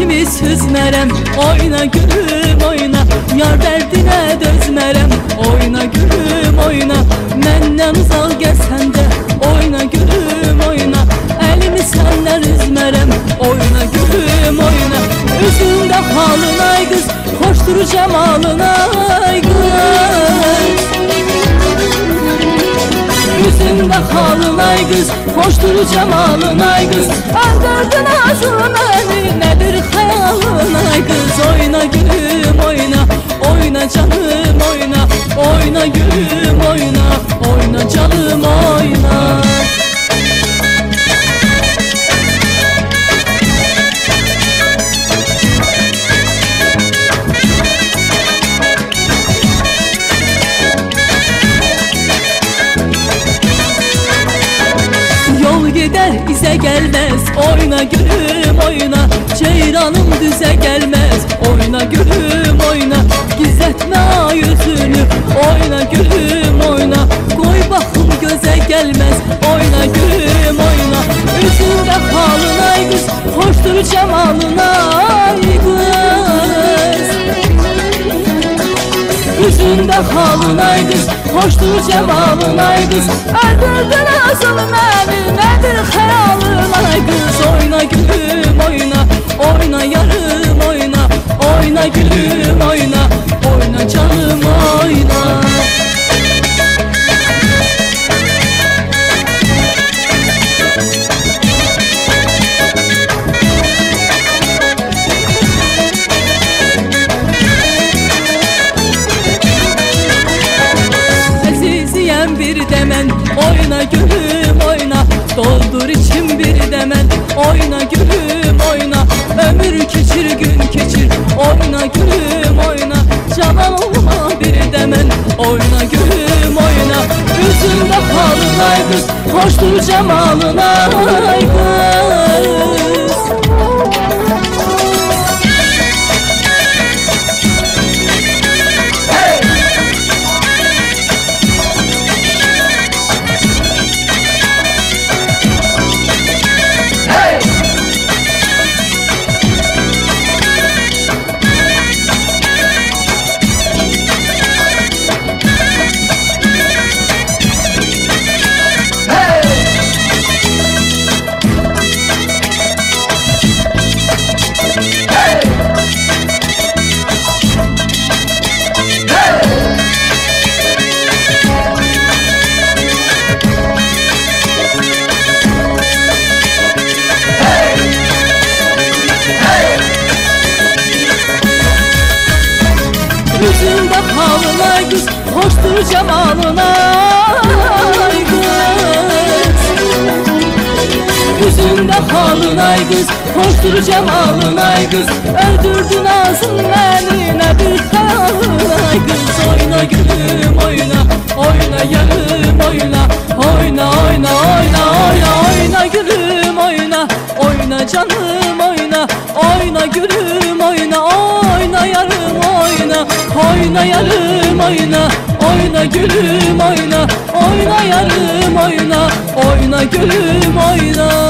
kimi süzmərəm Oyna gülüm oyna. Yar dərdinə dözmərəm Oyna gülüm oyna. Məndən uzaq gəlsən də Oyna gülüm oyna. Əlimi səndən üzmərəm Oyna gülüm oyna. Üzündə halın ay qız Xoşdur camalın ay qız Yüzünde halın ay kız. Hoştur cemalın ay kız. Öldürdün ağzını beni gider bize gelmez. Oyna gülüm oyna. Ceyranım düze gelmez Üzündə xalın ay qız, xoşdur cəmalın ay qız Ərdəldən asılı mənim, nədir xəyal halın ay kız Hoştur Hoştur cemalın ay Yüzünde halın ay kız Hoştur cemalın ay Öldürdün ağzın beni bir hayalın ay Oyna gülüm oyna Oyna yarım oyna. Oyna oyna oyna oyna Oyna gülüm oyna. Oyna canım oyna Oyna gülüm oyna. Oyna yarım oyna. Oyna yarım oyna Oyna gülüm oyna. Oyna yarım oyna. Oyna gülüm oyna